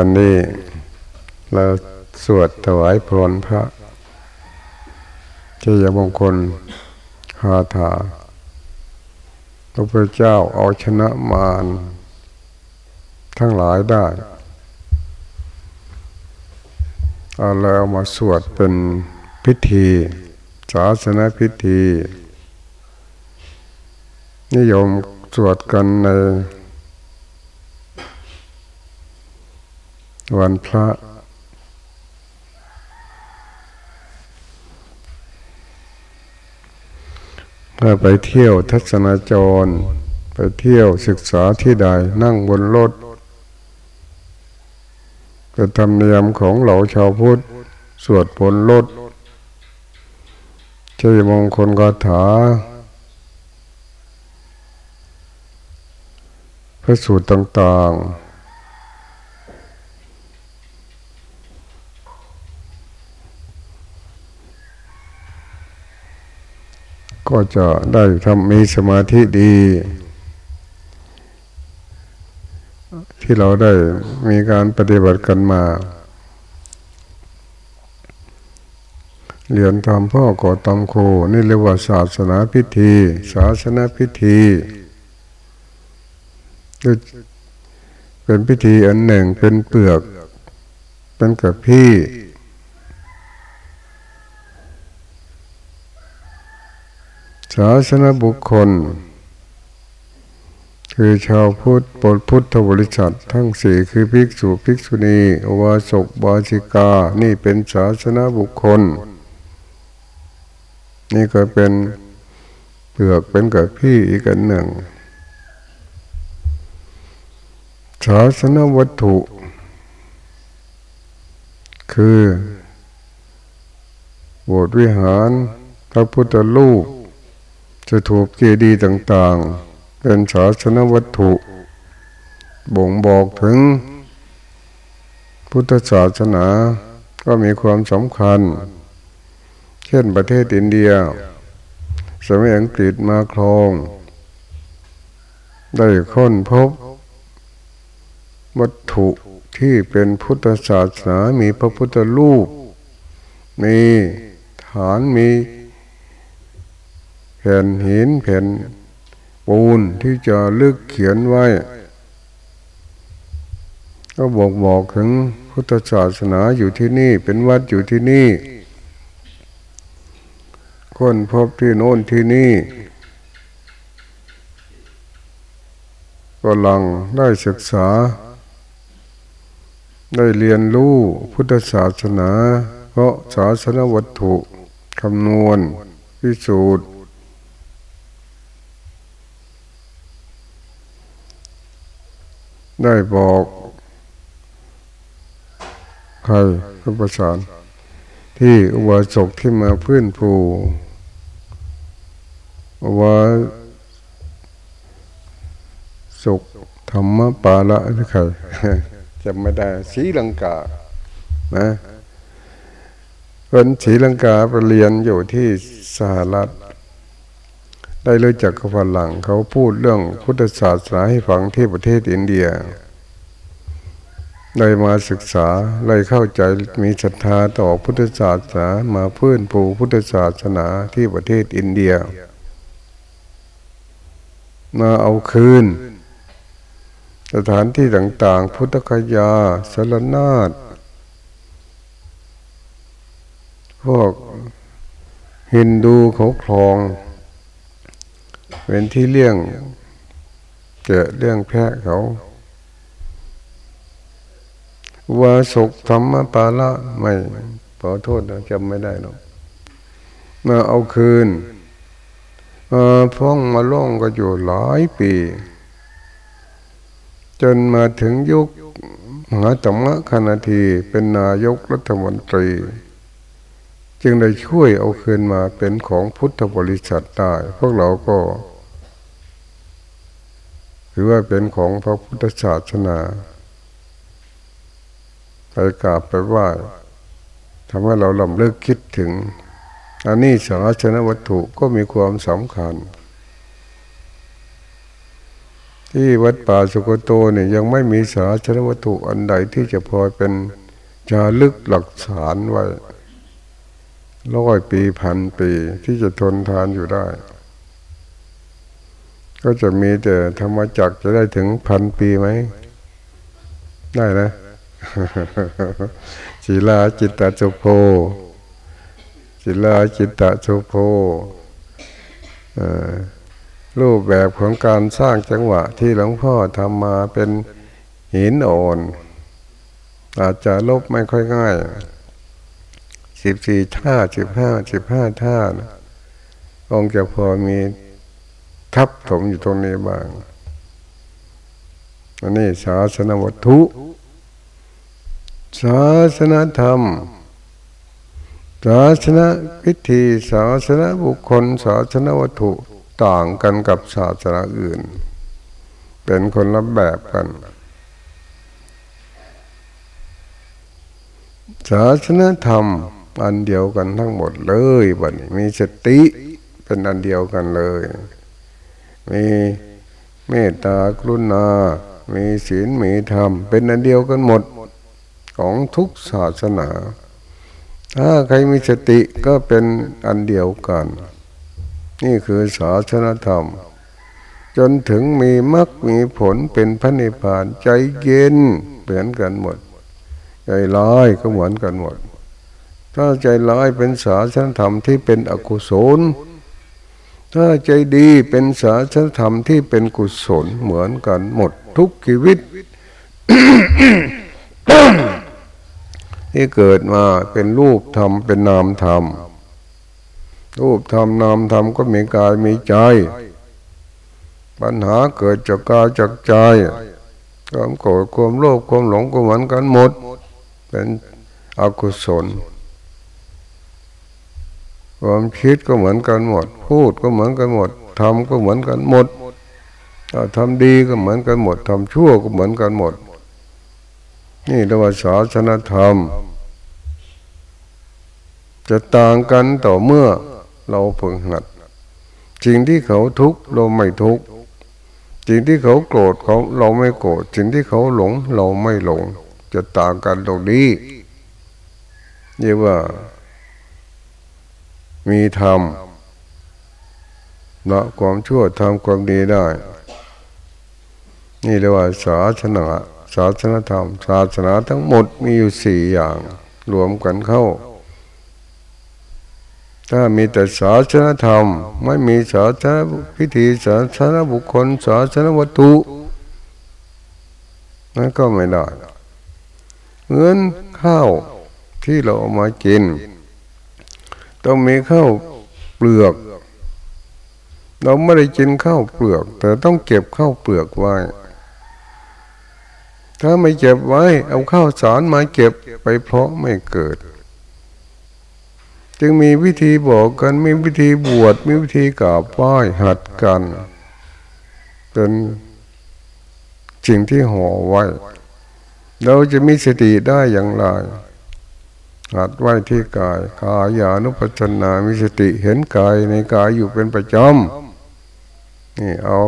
อันนี้ เราสวดถวายพรพระเจ้ามงคลคาถาพระพุทธเจ้าเอาชนะมารทั้งหลายได้เอาแล้วมาสวดเป็นพิธีศาสนาพิธี นิยมสวดกันใน วันพระถ้าไปเที่ยวทัศนจร ไปเที่ยวศึกษาที่ใดนั่งบนรถเป็นธรรมเนียมของเหล่าชาวพุทธสวดบนรถใช้มงคลคาถา พระสูตรต่าง ๆ ก็จะได้ทำมีสมาธิดี ที่เราได้มีการปฏิบัติกันมา เรียนทำพ่อก่อตำโคนี่เรียกว่าศาสนาพิธี ศาสนาพิธีเป็นพิธีอันหนึ่งเป็นเปลือก เป็นกับพี่ ศาสนบุคคล คือชาวพุทธปพุทธบริษัททั้งสี่คือภิกษุภิกษุณีอวาสกบาชิกา นี่เป็นศาสนบุคคล นี่ก็เป็นเปลือกเป็นกับพี่อีกันหนึ่งศาสนวัตถุ คือโบสถ์วิหารพระพุทธรูป จะถูกเจดีย์ต่างๆ เป็นศาสนวัตถุ บ่งบอกถึง พุทธศาสนาก็มีความสำคัญ เช่นประเทศอินเดีย สมัยอังกฤษมาครอง ได้ค้นพบ วัตถุที่เป็นพุทธศาสนา มีพระพุทธรูป มีฐานมี แผ่นหินแผ่นปูนที่จะลึกเขียนไว้ ก็บอกบอกถึงพุทธศาสนาอยู่ที่นี่ เป็นวัดอยู่ที่นี่คนพบที่โน่นที่นี่ก็ลังได้ศึกษา ได้เรียนรู้พุทธศาสนา เพราะศาสนวัตถุคำนวณพิสูจน์ ได้บอกใครก็ประสาน ที่อุบาสกที่มาพื้นผูว่าสุขธรรมปาละที่ใครจำไม่ได้สีลังกา นะคนสีลังกาไปเรียนอยู่ที่สหรัฐ ได้รู้จักกับฝรั่งเขาพูดเรื่องพุทธศาสนาให้ฟังที่ประเทศอินเดียได้มาศึกษาเลยเข้าใจมีศรัทธาต่อพุทธศาสนามาพื้นผูพุทธศาสนาที่ประเทศอินเดีย มาเอาคืน สถานที่ต่างๆ พุทธคยาสารนาฏพวกฮินดูเขาครอง เป็นที่เลี้ยงเจอเรื่องแพะเขาวาสุขธรรมปาละไม่ขอโทษนะจำไม่ได้หรอกมาเอาคืนมาพ้องมาล่องก็อยู่หลายปี จนมาถึงยุคมหาธรรมคณทีเป็นนายกรัฐมนตรี จึงได้ช่วยเอาคืนมาเป็นของพุทธบริษัทได้พวกเราก็ถือว่าเป็นของพระพุทธศาสนาไปกราบไปไหว้ทำให้เราลำเลิกคิดถึง อันนี้ศาสนวัตถุก็มีความสำคัญ ที่วัดป่าสุโกโตเนี่ยยังไม่มีสาชนวัตถุอันใดที่จะพอเป็นจารึกหลักฐานไว้ ร้อยปีพันปีที่จะทนทานอยู่ได้ ก็จะมีแต่ธรรมจักจะได้ถึงพันปีไหม ได้นะศิลาจิตตสุโพศิลาจิตตสุโพรูปแบบของการสร้างจังหวะที่หลวงพ่อทำมาเป็นหินอ่อน อาจจะลบไม่ค่อยง่าย สิบสี่ท่าสิบห้าสิบห้าท่านะองค์จะพอมีทับถมอยู่ตรงนี้บ้าง อันนี้ศาสนวัตถุ ศาสนธรรม ศาสนาพิธีศาสนาบุคคล ศาสนาวัตถุต่างกันกับศาสนาอื่น เป็นคนละแบบกัน ศาสนาธรรม อันเดียวกันทั้งหมดเลยบัดนี้ มีสติเป็นอันเดียวกันเลย มีเมตตากรุณา มีศีลมีธรรม เป็นอันเดียวกันหมดของทุกศาสนา ถ้าใครมีสติก็เป็นอันเดียวกัน นี่คือศาสนาธรรม จนถึงมีมรรคมีผลเป็นพระนิพพานใจเย็นเหมือนกันหมด ใจร้ายก็เหมือนกันหมด ถ้าใจร้ายเป็นศาสนธรรมที่เป็นอกุศล ถ้าใจดีเป็นศาสนธรรมที่เป็นกุศลเหมือนกันหมดทุกชีวิตที่เกิดมาเป็นรูปธรรมเป็นนามธรรม รูปธรรมนามธรรมก็มีกายมีใจ ปัญหาเกิดจากกายจากใจความโกรธความโลภความหลงก็เหมือนกันหมด เป็นอกุศล ความคิดก็เหมือนกันหมด พูดก็เหมือนกันหมดทำก็เหมือนกันหมดทำดีก็เหมือนกันหมดทำชั่วก็เหมือนกันหมด นี่เรียกว่าศาสนธรรม จะต่างกันต่อเมื่อเราฝึกหัดสิ่งที่เขาทุกข์เราไม่ทุกข์สิ่งที่เขาโกรธเขาเราไม่โกรธสิ่งที่เขาหลงเราไม่หลง จะต่างกันตรงนี้เรียกว่า มีธรรมละความชั่วทำความดีได้ นี่เรียกว่าศาสนาศาสนาธรรม ศาสนาทั้งหมดมีอยู่สี่อย่าง รวมกันเข้า ถ้ามีแต่ศาสนาธรรม ไม่มีศาสนาพิธีศาสนาบุคคล ศาสนาวัตถุนั่นก็ไม่ได้เงินข้าวที่เราเอามากิน ต้องมีข้าวเปลือก เราไม่ได้กินข้าวเปลือก แต่ต้องเก็บข้าวเปลือกไว้ ถ้าไม่เก็บไว้ เอาข้าวสารมาเก็บไปเพราะไม่เกิด จึงมีวิธีบอกกัน มีวิธีบวช มีวิธีกราบไหว้หัดกันเป็นสิ่งที่ห่อไว้ เราจะมีสติได้อย่างไร หัดไว้ที่กายกายานุปัชนามีสติเห็นกายในกายอยู่เป็นประจำนี่เอา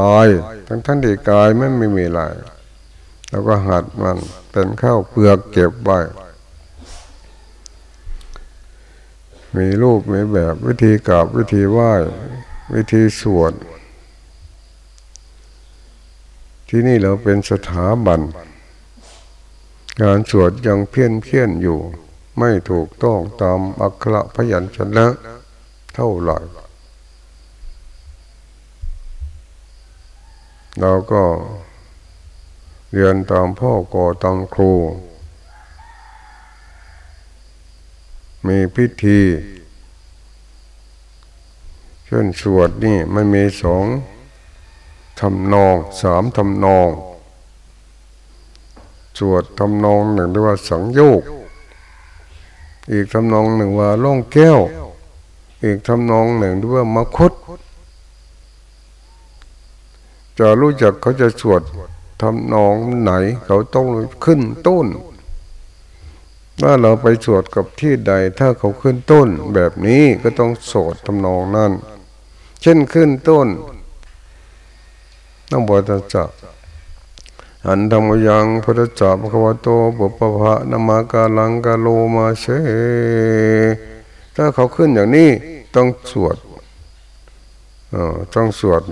กายทั้งท่านที่กายมันไม่มีอะไรแล้วก็หัดมันเป็นข้าวเปลือกเก็บไว้มีรูปมีแบบวิธีกราบวิธีไหว้วิธีสวดที่นี่เราเป็นสถาบัน การสวดยังเพี้ยนเพี้ยนอยู่ ไม่ถูกต้องตามอักขระพยัญชนะ เท่าไหร่ เราก็เรียนตามพ่อก่อตามครู มีพิธีเช่นสวดนี่มันมีสองทำนองสามทำนอง สวดทำนองหนึ่งเรียกว่าสังโยก อีกทำนองหนึ่งว่าล่องแก้ว อีกทำนองหนึ่งเรียว่ามคุดจะรู้จักเขาจะสวดทำนองไหน เขาต้องขึ้นต้นถ้าเราไปสวดกับที่ใด ถ้าเขาขึ้นต้น แบบนี้ก็ต้องสวดทำนองนั้น เช่นขึ้นต้นนโมตัสสะ อันธรรมยังพุทธจัพพะวโตบุปภะนามากาลังกาโลมาเชถ้าเขาขึ้นอย่างนี้ต้องสวดต้องสวด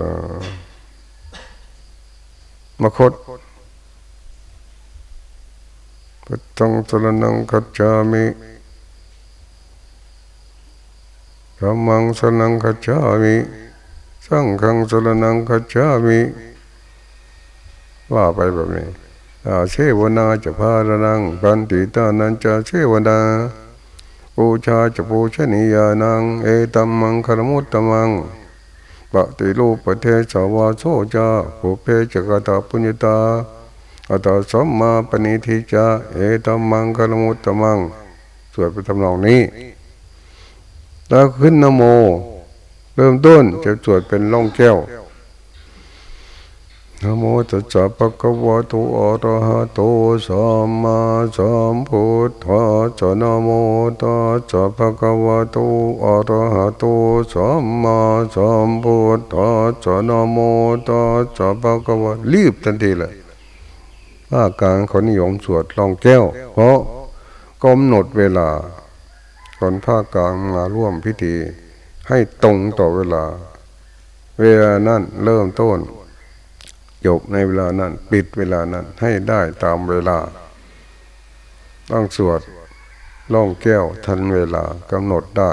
มคตพุทธังสรนังคัจามิธรรมังสรนังคัจามิ สังฆังสรนังคัจามิ ว่าไปแบบนี้เชวนาจะพารนังปันติตานันจะเชวนาปูชาจะปูชนียานัง เอตัมมังคารมุตตมังปฏิรูปประเทศสาวาโซจาภูเพจกตาปุญญตาอัตสัมมาปณิทิจาเอตัมมังคารมุตตมังสวดไปทำนองนี้ แล้วขึ้นนโม เริ่มต้นจะสวดเป็นล่องแก้ว นโมตัสสะภะคะวะโตอะระหะโตสัมมาสัมพุทธัสสะนะโมตัสสะภะคะวะโตอะระหะโตสัมมาสัมพุทธัสสะนะโมตัสสะภะคะวะรีบทันทีเลยอาการคนนิยมสวดลองแก้ว เพราะกำหนดเวลาคนภาคกลางมาร่วมพิธี ให้ตรงต่อเวลา เวลานั้นเริ่มต้น จบในเวลานั้น ปิดเวลานั้นให้ได้ตามเวลา ต้องสวดล่องแก้วทันเวลากำหนดได้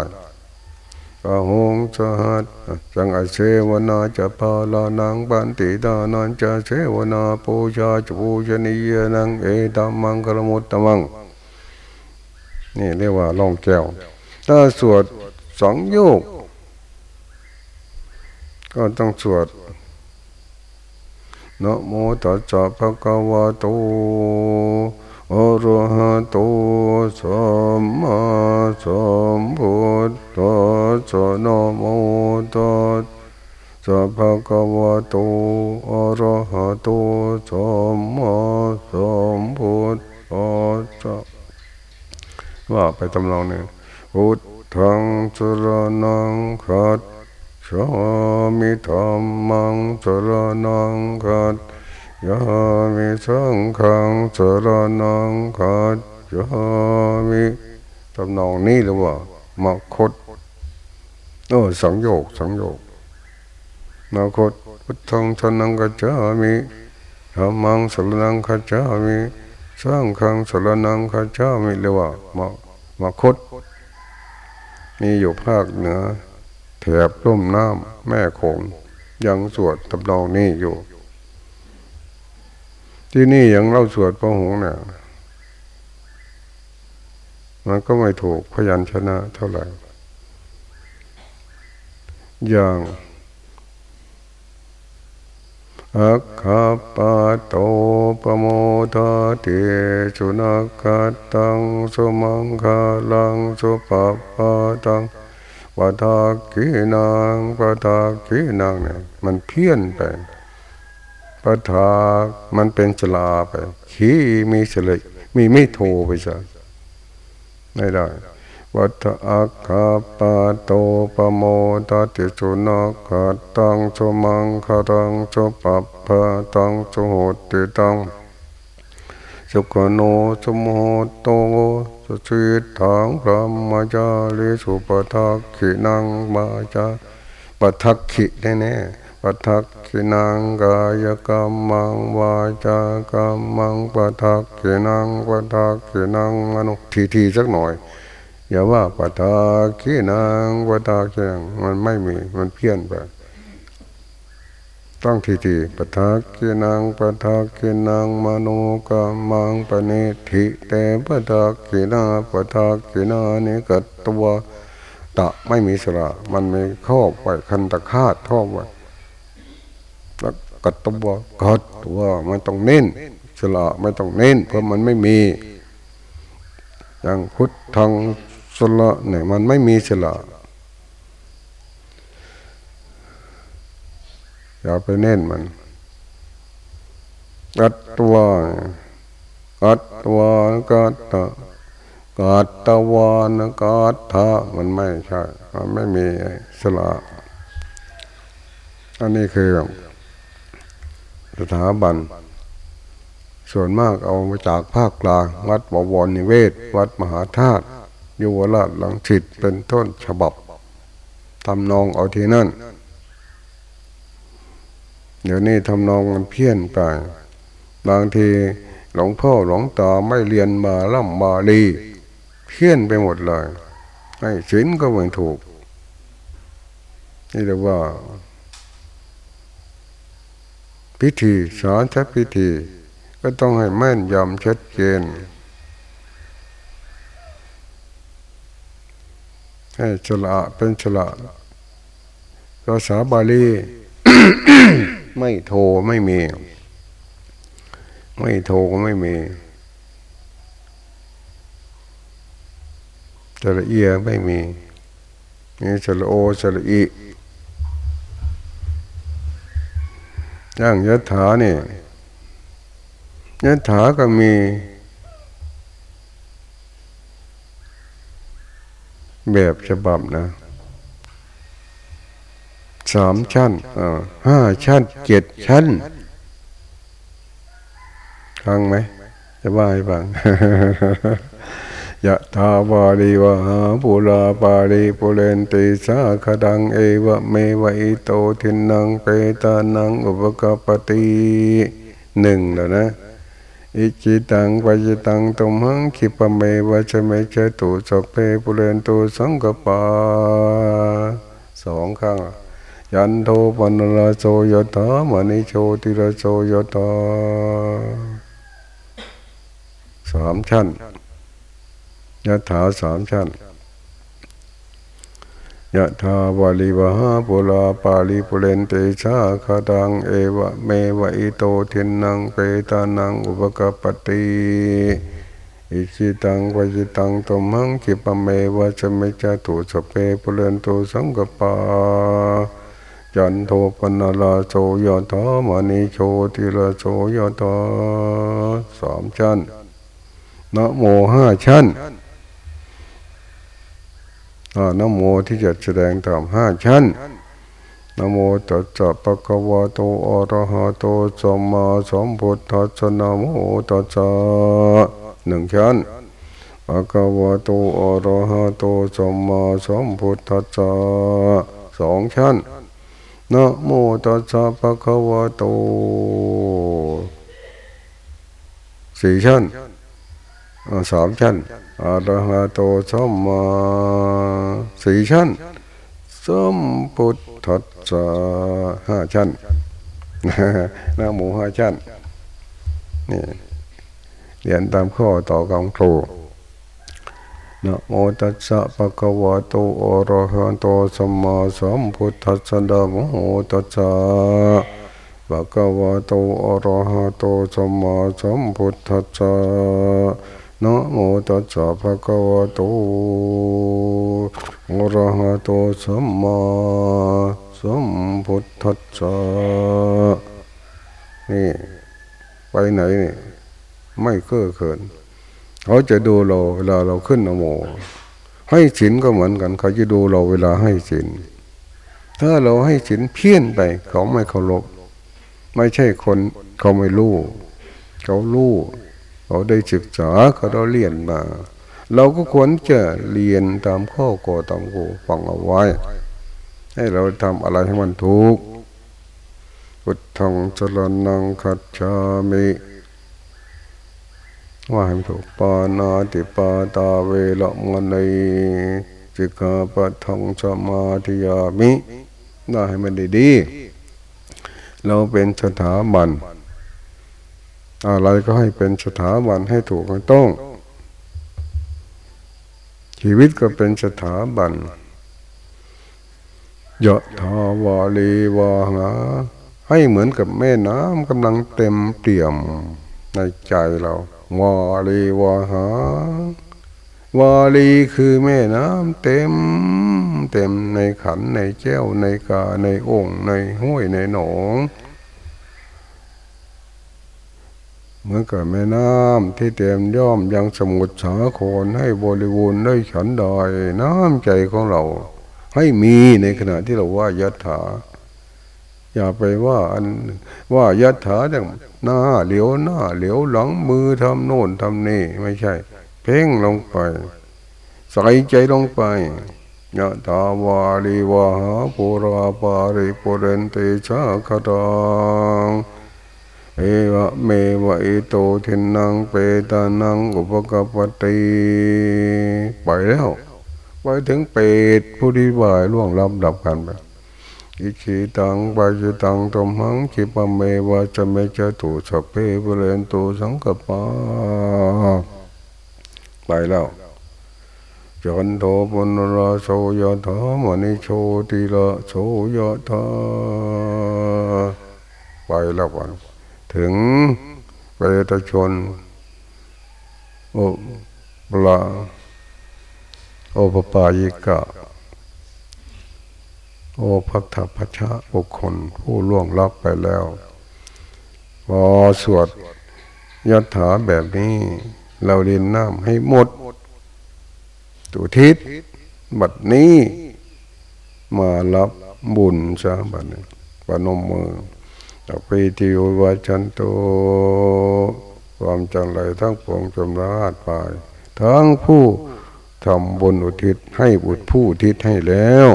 กะหงสหัสจังอเชวนาจะพาลานังปันติดานันจะเชวนาปูชาจปูชนียนังเอตัมมังกรมุตตมัง นี่เรียกว่าล่องแก้ว ถ้าสวดสองโยก ก็ต้องสวด นะโมตัสสะภะคะวะโตอะระหะโตสัมมาสัมพุทธัสสะนะโมตัสสะภะคะวะโตอะระหะโตสัมมาสัมพุทธัสสะว่าไปตำนองนี้พุทธังสรนังคัด สามิธรรมังสรนังคัดยามิสังขังสรนังคัดยามิตำนองนี้หรือว่ามคตโอ้สังโยกสังโยกมคตพุทธังสนังกัจจามิธรรมังสรนังคัจจามิสังขังสรนังคัจจามิเรียกว่ามมคตมีอยู่ภาคเหนือ แถบร่มน้ำแม่คงยังสวดตำนองนี้อยู่ ที่นี่ยังเล่าสวดพระหงเนี่ยมันก็ไม่ถูกพยัญชนะเท่าไหร่อย่างอัคคปาโตปโมทาเตสุนักตังสุมังคาลังสุปปาตัง ปทากีนางปทากีนางเนี่ยมันเพี้ยนไปปทามันเป็นสลาไป ขีมีสลมีไม่โทไปซะไม่ได้วัฏอาคาปาโตปโมตติสุนักตังสมังคารังสุปัปปะตังสุหติตังสุขโนสมโหโต จิตถังพระมจาริสุปทักขินังมาจาปทักขิแน่แน่ปทักขินังกายกรรมังวาจากรรมังปทักขินังปทักขินังอนุทีทีสักหน่อย อย่าว่าปทักขินังปทักขินังมันไม่มีมันเพี้ยนไป ต้องทีทีปทักกินังปทักกินังมโนกามังปณิทิเตปทักกินาปทักกินานิกัตตัวตะไม่มีสระมันมีข้อไปคันตะคาดท่อไว้แล้วกัตตัวกัดตัวไมันต้องเน้นสระไม่ต้องเน้น เพราะมันไม่มี อย่างพุทธังสระเนี่ยมันไม่มีสระ อย่าไปเน้นมันกัดตัวกัดตัวกัดตะกัดตะวานกัดทะมันไม่ใช่มันไม่มีสละอันนี้คือสถาบัน ส่วนมากเอามาจากภาคกลาง วัดบวรนิเวศ วัดมหาธาตุยุวราชหลังฉิดเป็นต้นฉบับทำนองเอาที่นั่น เดี๋ยวนี้ทำนองมันเพี้ยนไป บางทีหลวงพ่อหลวงตาไม่เรียนมาล่ำมาลีเพี้ยนไปหมดเลยให้ศีลก็ไม่ถูก นี่เรียกว่า พิธีสอนชัดพิธี ก็ต้องให้แม่นยำชัดเจนให้ฉละเป็นฉละภาษาบาลี ไม่โทไม่มี ไม่โทก็ไม่มีสระเอียไม่มีนี่สระโอสระอีย่างยถาเนี่ยยถาก็มี แบบฉบับนะ สามชั้นห้าชั้นเจ็ดชั้นฟังไหมจะว่าให้ฟังยะถาวาริวะหาปูราปะริปูเรนติสาคะรังเอวะเมวะอิโตทินนังเปตานังอุปะกัปปะติหนึ่งแล้วนะ อิจฉิตังปัตถิตังตุมหัง ขิปปะเมวะ สะมิชฌะตุ สัพเพ ปูเรนตุสังกัปปาสองครั้ง จันโทปัณณะระโส ยะถา มะณิโชติระโส ยะถาสามชั้นยะถาสามชั้นยะถาวาลิวหาปุลาปาลิปุเรนเตชาคาดังเอวะเมวะอิโตทินังเปตานังอุปกปติอิจิตังวจิตังตมังคิปเมวะจเมจตุสเปปุเรนตุสังกปา จันโทปนาลาโสยถามณีโชติลาโสยถาสามชั้นนะโมห้าชั้นนะโมที่จะแสดงธรรมห้าชั้นนะโมตัสสะปะคะวะโตอะระหะโตสัมมาสัมพุทธัสสะนะโมตัสสะหนึ่งชั้นปะคะวะโตอะระหะโตสัมมาสัมพุทธัสสะสองชั้น นะโมตัสสะปะคะวะโตสี่ชั้นสามชั้นอาระหะโตสัมมาสี่ชั้นสัมพุทธัสสะห้าชั้นนะโมห้าชั้นนี่เรียนตามข้อต่อกำครู นะโมตัสสะปะคะวะโตอะระหะโตสัมมาสัมพุทธัสสะนะโมตัสสะปะคะวะโตอะระหะโตสัมมาสัมพุทธัสสะนะโมตัสสะภะคะวะโตอะระหะโตสัมมาสัมพุทธัสสะนี่ไปไหนนี่ไม่เก้อเขิน เขาจะดูเราเวลาเราขึ้นนโม ให้ศีลก็เหมือนกัน เขาจะดูเราเวลาให้ศีลถ้าเราให้ศีลเพี้ยนไป เขาไม่เคารพไม่ใช่คนเขาไม่รู้ เขารู้เขาได้ศึกษาเขาได้เรียนมา เราก็ควรจะเรียนตามข้อก่อตามกูฟังเอาไว้ ให้เราทำอะไรให้มันถูกพุทธังจรนังคัจฉามิ ว่าให้ถูกปานาติปาตาเวลมณีจิกาปะทังสมาธิยามิน่าให้มันดีๆเราเป็นสถาบัน อะไรก็ให้เป็นสถาบันให้ถูกต้อง ชีวิตก็เป็นสถาบันยะทาวาลีวาหาให้เหมือนกับแม่น้ำกำลังเต็มเปี่ยมในใจเรา วาลีวาหาวาลีคือแม่น้ำเต็ม เต็มในขันในแก้วในกาในองค์ในห้วยในหนองเหมือนกับแม่น้ำที่เต็มย่อมยังสมุทรสาครให้บริบูรณ์ได้ฉันดอยน้ำใจของเรา ให้มีในขณะที่เราว่ายะถา อย่าไปว่าอันว่ายัตถาเนี่ยหน้าเหลียวหน้าเหลียวหลังมือทำโน่นทำนี่ไม่ใช่ เพ่งลงไป ใส่ใจลงไปยะตาวาลีวาหาปุราปาริปุเรนติชาคตังเอวะเมวะอิโตทินังเปตานังอุปกปติไปแล้ว ไปถึงเปตผู้ที่ายล่วงลับดับกันไป อิชิตังปาจิตังตมหังคิปะเมวะจะเมจะตุสเพปุเรนตุสังกปาไปแล้วจันโทปุนราโสยธามณิโชติละโสยธาไปแล้ววันถึงเปตชนโอปลาโอปปายิกะ โอพัทธพัชะบุคคลผู้ล่วงลับไปแล้วพอสวดยัตถาแบบนี้ เราเรียนน้ำให้หมดตุทิศบัดนี้ มารับบุญซะบัดนี้ปนมมือต่อไปติโอวาจันโตความจังไรทั้งปวงจมราดไปทั้งผู้ทำบุญอุทิศให้บุตรผู้อุทิศให้แล้ว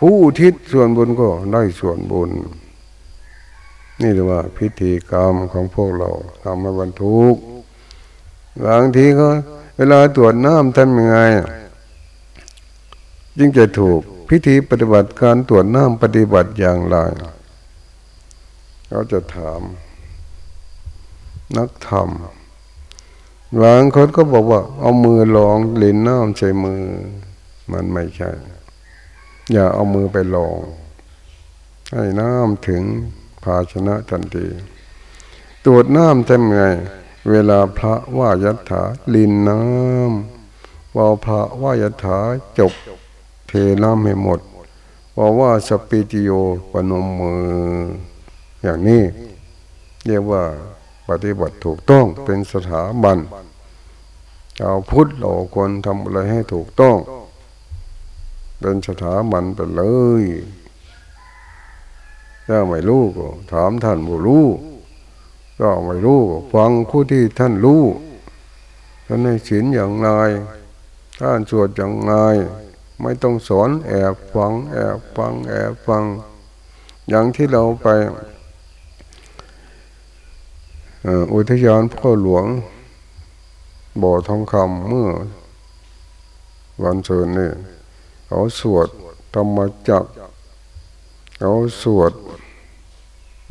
ผู้ทิศส่วนบุญก็ได้ส่วนบุญ นี่เรียกว่าพิธีกรรมของพวกเราทำให้บรรทุกบางทีก็เวลาตรวจน้ำทำยังไงจึงจะถูกพิธีปฏิบัติการตรวจน้ำปฏิบัติอย่างไรเขาจะถามนักธรรมบางคนก็บอกว่า เอามือลองเล่นน้ำใส่มือ มันไม่ใช่ อย่าเอามือไปลอง ให้น้ำถึงภาชนะทันที ตรวจน้ำทำไง เวลาพระว่ายัตถาลินน้ำว่าพระว่ายัตถาจบเทน้ำให้หมดบอกว่าสปิติโยปนมมือ อย่างนี้เรียกว่าปฏิบัติถูกต้องเป็นสถาบันเอาพุทธเราคนทำอะไรให้ถูกต้อง เป็นสถาบันไปเลยถ้าไม่รู้ก็ถามท่านผู้รู้ก็ไม่รู้ฟังผู้ที่ท่านรู้ท่านให้ศีลอย่างไรท่านสวดอย่างไรไม่ต้องสอนแอบฟัง แอบฟัง แอบฟัง อย่างที่เราไปอุทยานพ่อหลวง บ่อทองคำเมื่อวันเชิญนี่ เขาสวดธรรมจักเขาสวด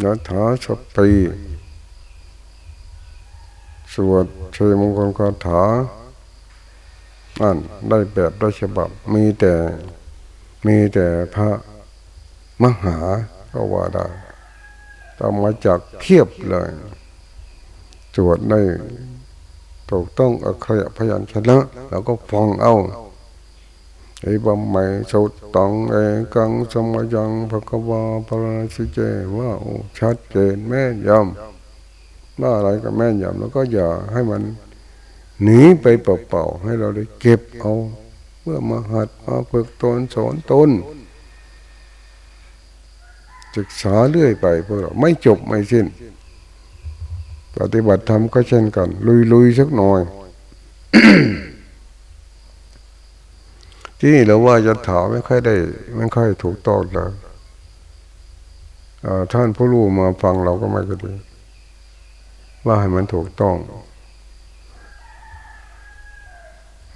นัถาสตีสวดเชยมงคลคาถานั่นได้แบบได้ฉบับ มีแต่มีแต่พระมหาก็ว่าได้ต้องมจากเทียบเลยสวดได้ถูกต้องอักขระพยัญชนะ แล้วก็ฟังเอา ไอ้บำไม่สุดตองเอกังสมยังพระกวาพระสิเจว่าชัดเจนแม่ยำว่าอะไรก็แม่ยำแล้วก็อย่าให้มันหนีไปเปล่าๆให้เราได้เก็บเอา เพื่อมาหัดมาฝึกตนสอนตนศึกษาเรื่อยไปเพื่อไม่จบไม่สิ้น ปฏิบัติธรรมก็เช่นกัน ลุยๆสักหน่อย ที่นี่เราว่าจะถามไม่ค่อยได้ไม่ค่อยถูกต้องเลยท่านผู้รู้มาฟังเราก็ไม่ก็ดีว่าให้มันถูกต้อง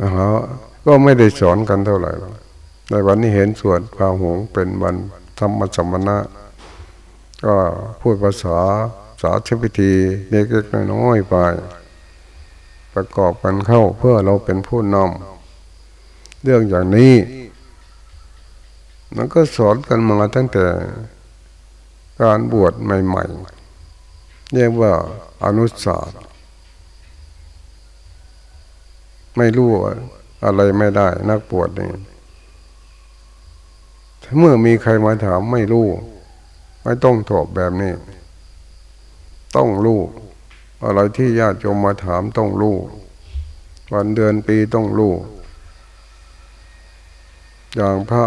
นะฮะก็ไม่ได้สอนกันเท่าไหร่หรอกในวันนี้เห็นส่วนพาหงเป็นวันธรรมสมณะ ก็พูดภาษาสาธิพิธีเล็กๆน้อยๆไป ประกอบกันเข้าเพื่อเราเป็นผู้นำ เรื่องอย่างนี้ มันก็สอนกันมาตั้งแต่การบวชใหม่ๆ เรียกว่าอนุสาสไม่รู้อะไรไม่ได้ นักปวดนี่เมื่อมีใครมาถามไม่รู้ไม่ต้องตอบแบบนี้ ต้องรู้อะไรที่ญาติโยมมาถามต้องรู้ วันเดือนปีต้องรู้ อย่างพระ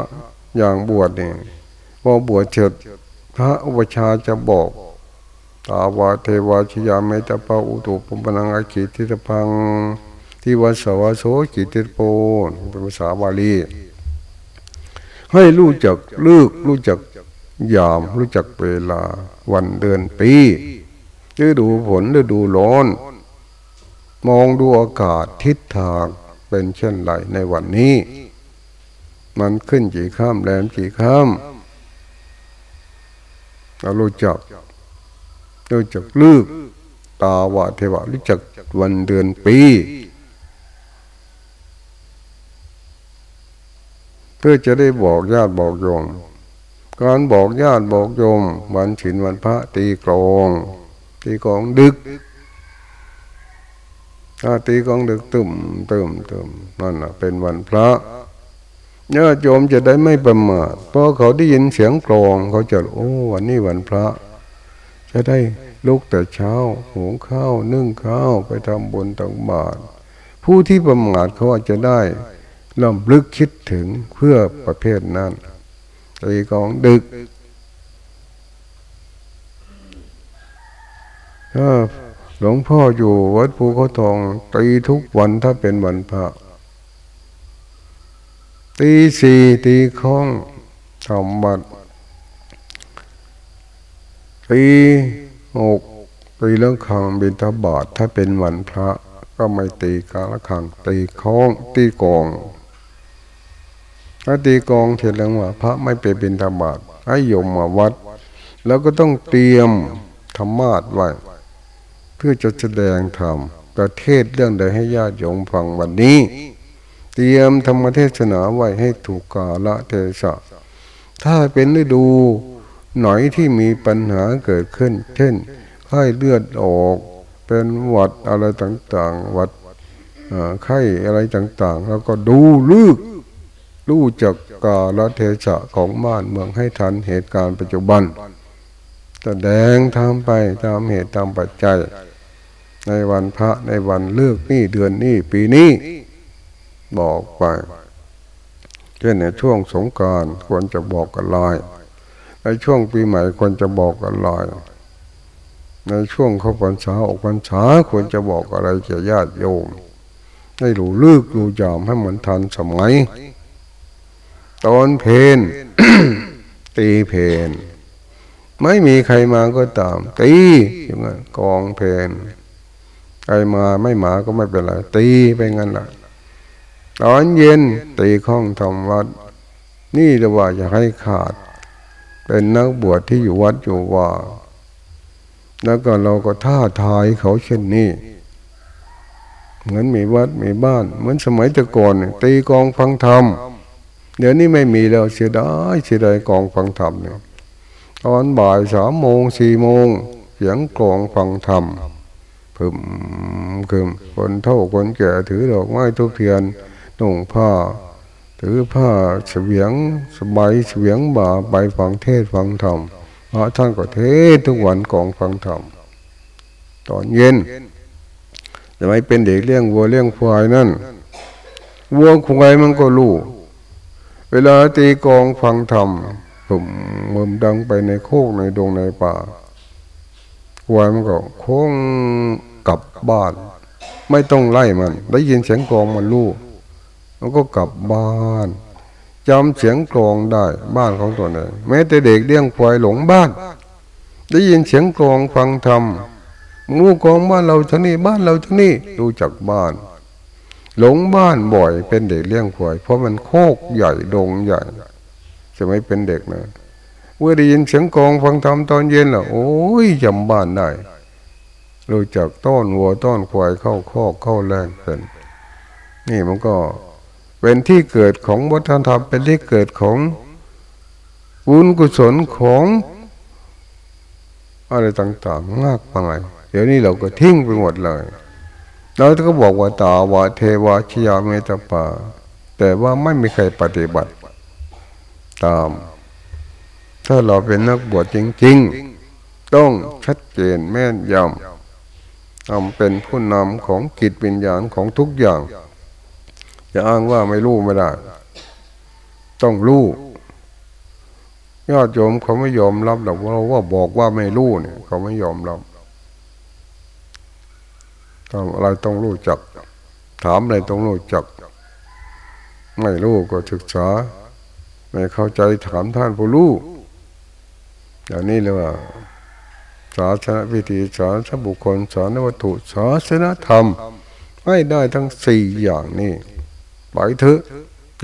อย่างบวชเนี่ยพอบวชเฉิดพระอุปชาจะบอกตาวาเทวาชยาเมตปาอุตุปปนังอาคิทิตพังที่วัสวาโสกิติโปเป็นภาษาบาลีให้รู้จักเลือกรู้จักยามรู้จักเวลาวันเดือนปีฤดูฝนฤดูร้อน มองดูอากาศทิศทางเป็นเช่นไรในวันนี้ มันขึ้นกี่ข้ามแรมกี่ข้ามเรารู้จักรู้จักลึกตาวะเทวะรู้จักวันเดือนปีเพื่อจะได้บอกญาติบอกโยมการบอกญาติบอกโยมวันฉินวันพระตีกรองตีกรองดึกถ้าตีกรองดึกตึมตึมตึมนั่นเป็นวันพระ ญาติโยมจะได้ไม่ประมาทเพราะเขาได้ยินเสียงกรอง เขาจะโอ้วันนี้วันพระ จะได้ลุกแต่เช้าหุงข้าวนึ่งข้าวไปทำบุญตังบาตผู้ที่ประมาทเขาอาจจะได้ล่ำลึกคิดถึงเพื่อประเภทนั้นตีกองดึกถ้าหลวงพ่ออยู่วัดภูเขาทองตีทุกวันถ้าเป็นวันพระ ตีสี่ตีข้องทำบัตรตีหกตีเรื่องขังบินทบาทถ้าเป็นวันพระก็ไม่ตีกาละขังตีข้องตีกองถ้าตีกองเสร็จแล้วว่า พระไม่ไปบินธบาตให้โยมมาวัด แล้วก็ต้องเตรียมธรรมาทไว้ เพื่อจะแสดงธรรมประเทศเรื่องใดให้ญาติโยมฟังวันนี้ เตรียมธรรมเทศนาไว้ให้ถูกกาละเทศะ ถ้าเป็นฤดูหน่อยที่มีปัญหาเกิดขึ้น เช่นไข้เลือดออกเป็นหวัดอะไรต่างๆหวัดไข้อะไรต่างๆ แล้วก็ดูลึกรู้จักกาลเทศะของบ้านเมืองให้ทันเหตุการณ์ปัจจุบันแสดงทำไปตามเหตุตามปัจจัย ในวันพระในวันเลือกนี่เดือนนี้ปีนี้ บอกไปเช่นในช่วงสงการควรจะบอกกันลอยในช่วงปีใหม่ควรจะบอกกันลอยในช่วงเข้าพรรษาออกพรรษาควรจะบอกอะไรแก่ญาติโยมให้รู้ลึกรู้ยามให้เหมือนทันสมัย ตอนเพนตีเพนไม่มีใครมาก็ตาม ตีอย่างนั้นกองเพนใครมาไม่มาก็ไม่เป็นไรตีไปงั้นแหละ ตอนเย็นตีข้องทำวัด นี่จะว่าอย่าให้ขาด เป็นนักบวชที่อยู่วัดอยู่ว่า แล้วก็เราก็ท่าทายเขาเช่นนี้เหมือนมีวัดมีบ้าน เหมือนสมัยแต่ก่อนตีกองฟังธรรมเดี๋ยวนี้ไม่มีแล้วเสียดายเสียดายกองฟังธรรมเนี่ยตอนบ่ายสามโมงสี่โมงเสียงกองฟังธรรมพึมคึมคนเท่าคนแก่ถือดอกไม้ทุกเทียน นุ่งผ้าถือผ้าเสียงสบายเสียงบ่าไปฟังเทศฟังธรรมพระท่านก็เทศทุกวันกองฟังธรรมตอนเย็นจะไม่เป็นเด็กเลี้ยงวัวเลี้ยงควายนั่นวัวควายมันก็รู้เวลาตีกองฟังธรรมผมมืมดังไปในโคกในดงในป่าควายมันก็โค้งกลับบ้าน ไม่ต้องไล่มัน ได้ยินเสียงกองมันรู้ มันก็กลับบ้านจำเสียงกลองได้บ้านของตัวเองแม้แต่เด็กเลี้ยงควายหลงบ้าน ได้ยินเสียงกลองฟังธรรมงูกองบ้านเราที่นี่บ้านเราที่นี่ดูจากบ้าน หลงบ้านบ่อยเป็นเด็กเลี้ยงควาย เพราะมันโคกใหญ่ดงใหญ่จะไม่เป็นเด็กนะเมื่อได้ยินเสียงกองฟังธรรมตอนเย็นล่ะโอ้ยจำบ้านได้รู้จักต้อนวัวต้อนควายเข้าคอกเข้าแรงเป็นนี่มันก็ เป็นที่เกิดของวัฒนธรรมเป็นที่เกิดของบุญกุศลของอะไรต่างๆมากมายเดี๋ยวนี้เราก็ทิ้งไปหมดเลยเราก็บอกว่าตาวาเทวาชยาเมตปา แต่ว่าไม่มีใครปฏิบัติ ตาม ถ้าเราเป็นนักบวชจริง ๆ ต้องชัดเจนแม่นยำทำเป็นผู้นำของกิจวิญญาณของทุกอย่าง จะอ้างว่าไม่รู้ไม่ได้ ต้องรู้ญาติโยมเขาไม่ยอมรับหรอกว่าเราว่าบอกว่าไม่รู้เนี่ย เขาไม่ยอมรับทำอะไรต้องรู้จัก ถามอะไรต้องรู้จัก ไม่รู้ก็ศึกษา ไม่เข้าใจถามท่านผู้รู้อย่างนี้เลยว่าศาสนาพิธีศาสนบุคคลศาสนวัตถุศาสนธรรม ให้ได้ทั้งสี่อย่างนี้ ไปเถอะ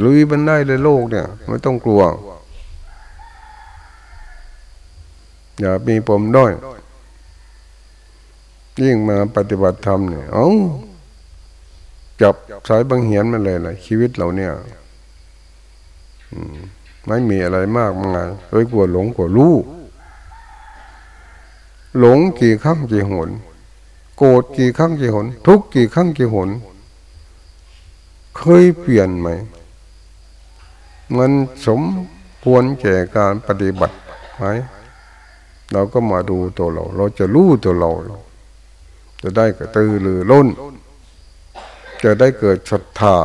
ลุยมันได้ในโลกเนี่ย ไม่ต้องกลัว อย่ามีปมด้อยยิ่งมาปฏิบัติธรรมเนี่ยเอาจับสายบังเหียนมาเลยนะชีวิตเราเนี่ยไม่มีอะไรมากมายเอ้ยกลัวหลงกลัวรู้หลงกี่ครั้งกี่หน โกรธกี่ครั้งกี่หน ทุกกี่ครั้งกี่หน เคยเปลี่ยนไหม มันสมควรแก่การปฏิบัติไหมเราก็มาดูตัวเรา เราจะรู้ตัวเรา จะได้กระตือรือร้น จะได้เกิดศรัทธา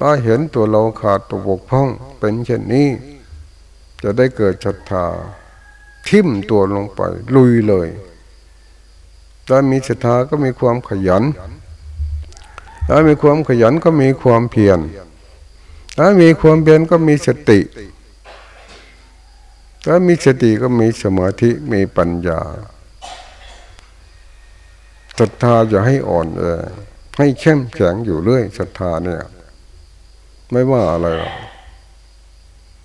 ถ้าเห็นตัวเราขาดตัวบกพร่องเป็นเช่นนี้ จะได้เกิดศรัทธา ทิ่มตัวลงไป ลุยเลย ถ้ามีศรัทธาก็มีความขยัน ถ้ามีความขยันก็มีความเพียรถ้ามีความเพียรก็มีสติ ถ้ามีสติก็มีสมาธิมีปัญญาศรัทธาอย่าให้อ่อนแอให้เข้มแข็งอยู่เรื่อยศรัทธาเนี่ย ไม่ว่าอะไร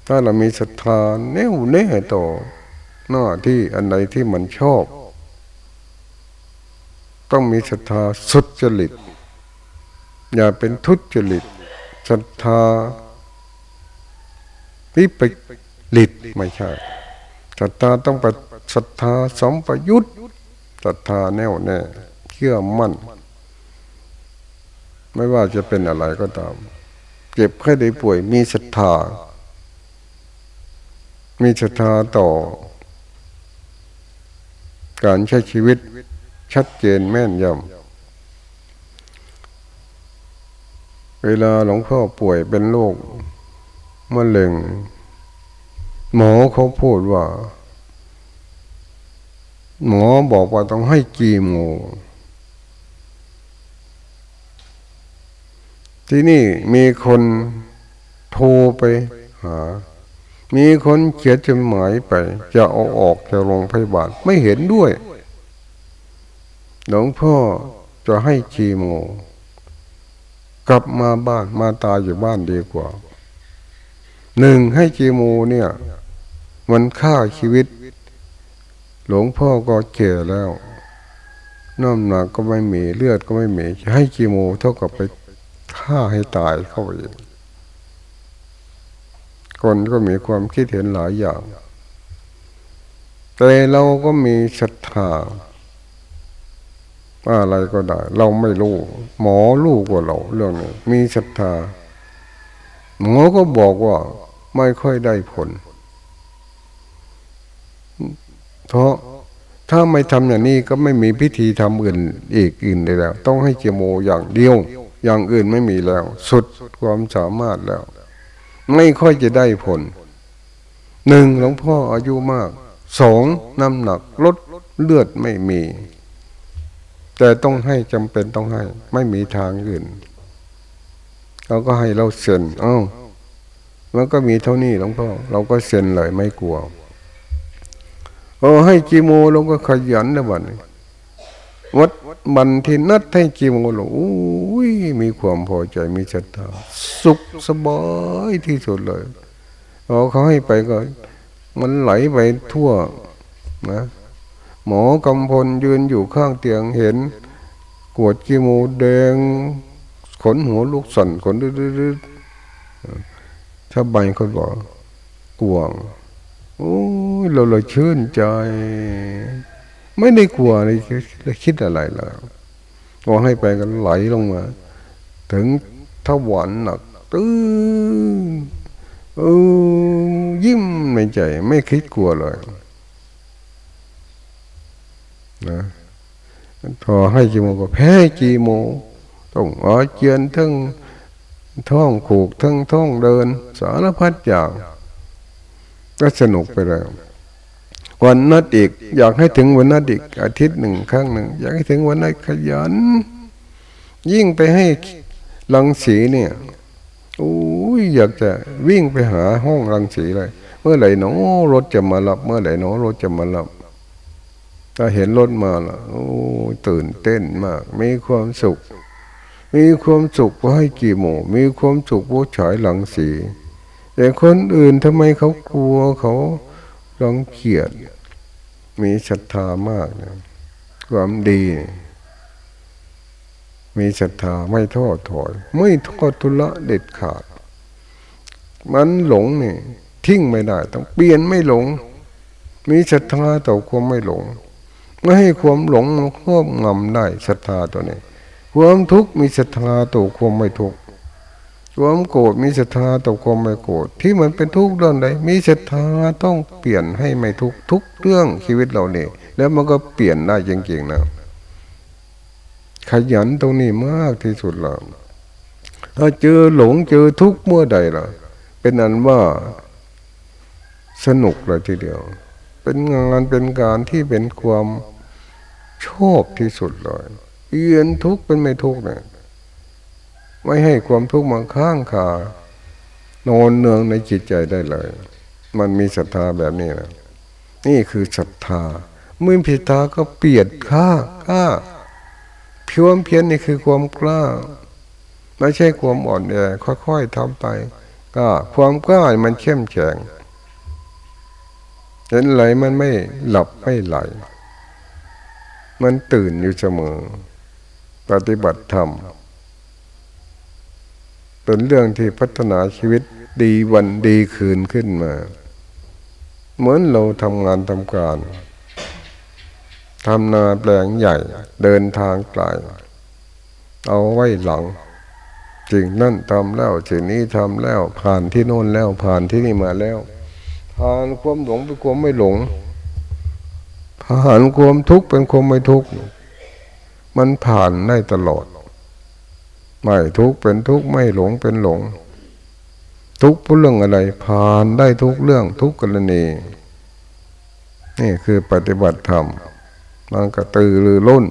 ถ้าเรามีศรัทธาแน่วแน่ต่อหน้าที่อันใดที่มันชอบ ต้องมีศรัทธาสุดจริต อย่าเป็นทุจริตศรัทธาวิปลิตไม่ใช่ศรัทธาต้องไปศรัทธาสมประยุทธ์ศรัทธาแน่วแน่เชื่อมั่น ไม่ว่าจะเป็นอะไรก็ตาม เจ็บแค่ได้ป่วยมีศรัทธา มีศรัทธาต่อ การใช้ชีวิตชัดเจนแม่นยำ เวลาหลวงพ่อป่วยเป็นโรคมะเร็งหมอเขาพูดว่า หมอบอกว่าต้องให้กีโม ที่นี่มีคนโทรไปหา มีคนเขียนจดหมายไป จะเอาออกจากโรงพยาบาลไม่เห็นด้วย หลวงพ่อจะให้ชีโม กลับมาบ้านมาตายอยู่บ้านดีกว่าหนึ่งให้ชีโมเนี่ย มันฆ่าชีวิต หลวงพ่อก็เก่แล้วน้ำหนักก็ไม่มีเลือดก็ไม่มีจะให้ชีโมเท่ากับไปฆ่าให้ตายเข้าไปคนก็มีความคิดเห็นหลายอย่าง แต่เราก็มีศรัทธา อะไรก็ได้ เราไม่รู้ หมอรู้กว่าเรา เรื่องนี้มีศรัทธา หมอก็บอกว่าไม่ค่อยได้ผล เพราะถ้าไม่ทำอย่างนี้ก็ไม่มีพิธีทำอื่นอีกอื่นได้แล้ว ต้องให้เจโมอย่างเดียว อย่างอื่นไม่มีแล้ว สุดความสามารถแล้ว ไม่ค่อยจะได้ผลหนึ่งหลวงพ่ออายุมากสองน้ำหนักลดเลือดไม่มี แต่ต้องให้จำเป็นต้องให้ ไม่มีทางอื่นเราก็ให้เราเซ็นเอ้ามันก็มีเท่านี้หลวงพ่อเราก็เซ็นเลยไม่กลัวเออให้จีโมเราก็ขยันนะบัดนี้วัดบันที่นัดให้จีโมหลงอุ้ยมีความพอใจมีศรัทธาสุขสบายที่สุดเลยพอเขาให้ไปก็ มันไหลไปทั่วนะ หมอกำพลยืนอยู่ข้างเตียงเห็นกวดจีโมแดง ขนหัวลูกสันขนดื้อๆถ้าใบคนบอกกวงโอ้ยเราเลยชื่นใจ ไม่ได้กลัวเลยคิดอะไรแล้วพอให้ไปกันไหลลงมา ถึงทวารหนักตื้อเออยิ้มในใจ ไม่คิดกลัวเลย นะพอให้จีโมก็แพ้จีโมต้องอ๋อเจียนทั้งท้องขูกทั้งท้องเดิน สารพัดอย่างก็สนุกไปแล้ววันนัดอีก อยากให้ถึงวันนัดอีก อาทิตย์หนึ่งครั้งหนึ่ง อยากให้ถึงวันนัดขยัน ยิ่งไปให้ลังสีเนี่ยโอ้ยอยากจะวิ่งไปหาห้องรังสีเลย เมื่อไหร่หนอรถจะมารับ เมื่อไหร่หนอรถจะมารับ ถ้าเห็นรถมาละโอ้ตื่นเต้นมาก มีความสุข มีความสุขเพราให้กี่โมมีความสุขเพราฉายหลังสี แต่คนอื่นทำไมเขากลัวเขารังเกียจมีศรัทธามากนะความดี มีศรัทธาไม่ท้อถอย ไม่ทอดทุละเด็ดขาด มันหลงนี่ทิ้งไม่ได้ ต้องเปลี่ยนไม่หลง มีศรัทธาต่อความไม่หลง ไม่ให้ความหลงครอบงำได้ศรัทธาตัวนี้ ความทุกข์มีศรัทธาต่อความไม่ทุกข์ความโกรธมีศรัทธาต่อความไม่โกรธที่มันเป็นทุกข์เรื่องใดมีศรัทธาต้องเปลี่ยนให้ไม่ทุกข์ทุกเรื่องชีวิตเราเนี่ยแล้วมันก็เปลี่ยนได้จริงๆนะขยันตรงนี้มากที่สุดแล้วถ้าเจอหลงเจอทุกข์เมื่อใดล่ะ เป็นอันว่าสนุกเลยทีเดียว เป็นงานเป็นการที่เป็นความชอบที่สุดเลยเอียนทุกข์เป็นไม่ทุกข์เนี่ยไม่ให้ความทุกข์มาข้างคานอนเนืองในจิตใจได้เลย มันมีศรัทธาแบบนี้นะนี่คือศรัทธาเมื่อพิธาก็เปลี่ยนค่าค่าเพียมเพียนนี่คือความกล้า ไม่ใช่ความอ่อนแอค่อยๆทำไปก็ความกล้ามันเข้มแข็ง เห็นไหลมันไม่หลับไม่ไหล มันตื่นอยู่เสมอ ปฏิบัติธรรมเป็นเรื่องที่พัฒนาชีวิตดีวันดีคืนขึ้นมา เหมือนเราทำงานทำการทำนาแปลงใหญ่ เดินทางไกลเอาไว้หลังจริงนั่นทำแล้วจริงนี้ทำแล้วผ่านที่โน่นแล้วผ่านที่นี่มาแล้ว ผ่านความหลงเป็นความไม่หลง ผ่านความทุกข์เป็นความไม่ทุกข์ มันผ่านได้ตลอด ไม่ทุกข์เป็นทุกข์ไม่หลงเป็นหลง ทุกเรื่องอะไร ผ่านได้ทุกเรื่องทุกกรณี นี่คือปฏิบัติธรรมมันกระตือรือร้น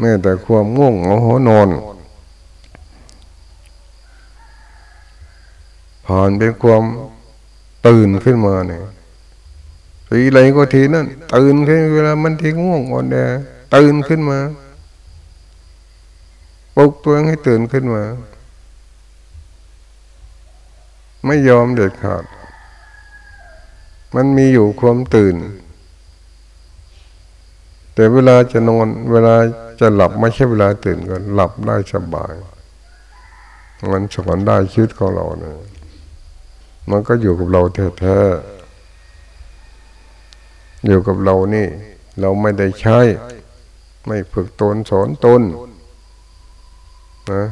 แม้แต่ความง่วงเหงาหอนอน ผ่านเป็นความ ตื่นขึ้นมาเนี่ยทีไรก็ทีนั่นตื่นขึ้นเวลามันทีง่วงอ่อนแอตื่นขึ้นมาปลุกตัวให้ตื่นขึ้นมา ไม่ยอมเด็ดขาด มันมีอยู่ความตื่น แต่เวลาจะนอน เวลาจะหลับไม่ใช่เวลาตื่นก็หลับได้สบาย มันสอนได้ชีวิตของเราเนี่ย มันก็อยู่กับเราแท้ๆอยู่กับเรานี่ เราไม่ได้ใช้ ไม่ฝึกตนสอนตนนะ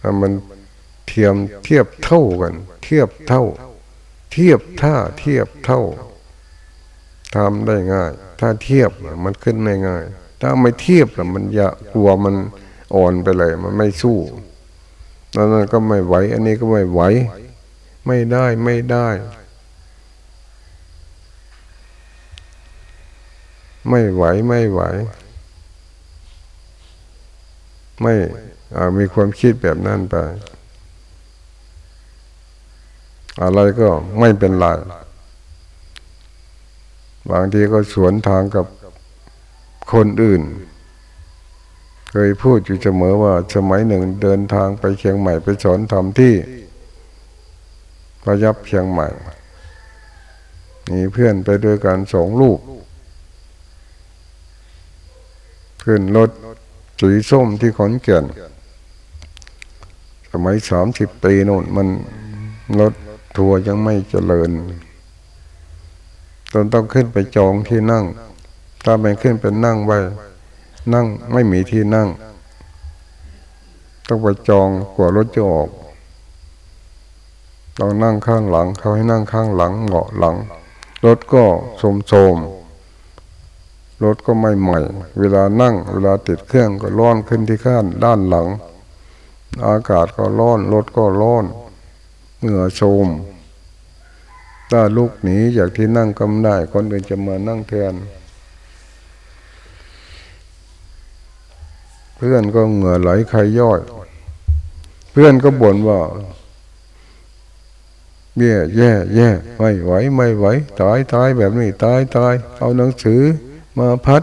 ถ้ามันเทียมเทียบเท่ากัน เทียบเท่า เทียบท่าเทียบเท่าทำได้ง่าย ถ้าเทียบมันขึ้นไม่ง่าย ถ้าไม่เทียบล้วมันยะกลัวมันอ่อนไปเลย มันไม่สู้ นั้นก็ไม่ไหว อันนี้ก็ไม่ไหว ไม่ได้ไม่ได้ ไม่ไหวไม่ไหว ไม่มีความคิดแบบนั้นไป อะไรก็ไม่เป็นไรบางทีก็สวนทางกับคนอื่น เคยพูดอยู่เสมอว่าสมัยหนึ่งเดินทางไปเชียงใหม่ไปสอนทำที่พยับเชียงใหม่มีเพื่อนไปด้วยกันสองลูกขึ้นรถสีส้มที่ขอนแก่นสมัยสามสิบปีโน่นมันรถทัวร์ยังไม่เจริญตอนต้องขึ้นไปจองที่นั่ง ถ้าไม่ขึ้นเป็นนั่งไว้ นั่งไม่มีที่นั่ง ต้องไปจองกว่ารถจะออกต้องนั่งข้างหลัง เขาให้นั่งข้างหลังเหงาะหลัง รถก็โสมโสมรถก็ไม่ใหม่ เวลานั่ง เวลาติดเครื่องก็ร้อนขึ้นที่ข้านด้านหลัง อากาศก็ร้อน รถก็ร้อน เหงื่อโชมถ้าลูกหนีจากที่นั่งก็ไม่ได้ คนอื่นจะมานั่งแทน พื่อนก็เหงื่อไหลใครย่อย เพื่อนก็บ่นว่าแย่แย่แย่ไม่ไหวไม่ไหวตายตายแบบนี้ตายตายเอาหนังสือมาพัด